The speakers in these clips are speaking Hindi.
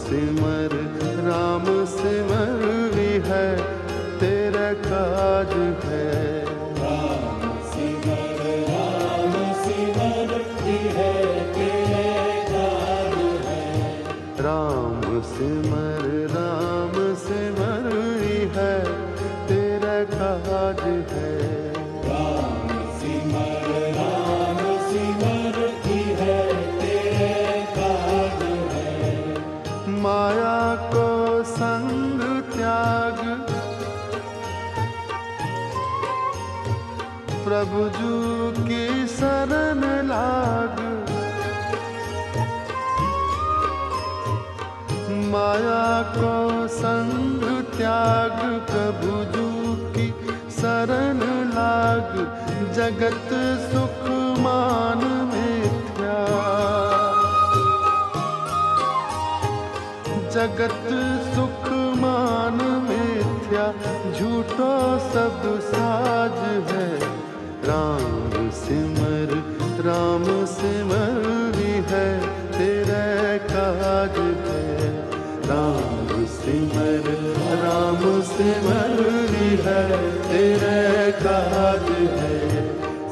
सिमर राम सिमर भी है तेरा काज है। राम सिमर राम सिमर है तेरे काज है। राम सिमर राम सिमर भी है तेरा काज है। माया को संग त्याग। प्रभु जू की शरण लाग। माया को संग त्याग, प्रभु जू की शरण लाग। जगत सुख मान मिथ्या जगत सुख मान मिथ्या झूठो सब साज है। राम सिमर राम सिमर भी है, तेरे काज है राम सिमर राम सिमर भी है, तेरा काज है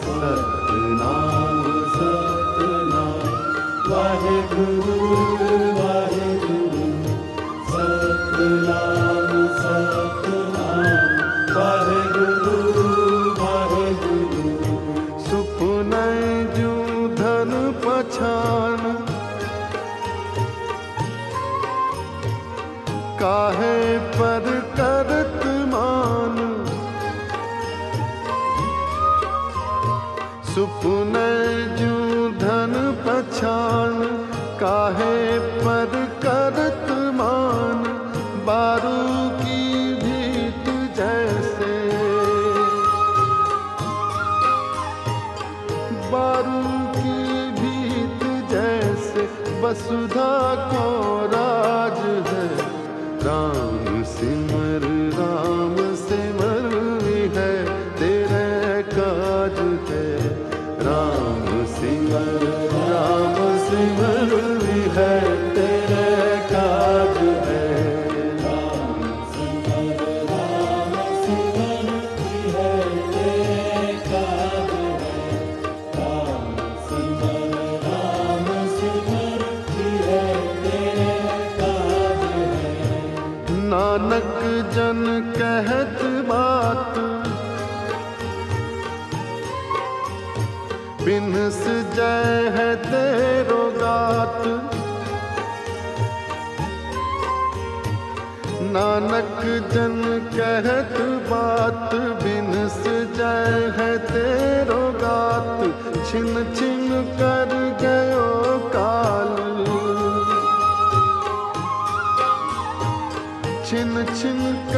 सतनाम सतनाम वाहे गुरु पछान काहे पर करत मान? सुपन जू धन पछान। काहे पर करत मान? बारू वसुधा को राज है। राम सिमर राम बिनस जय है तेरो गात। नानक जन कहत बात, बिनस जय है तेरो गात। छिन छिन कर गयो काल। छिन छिन कर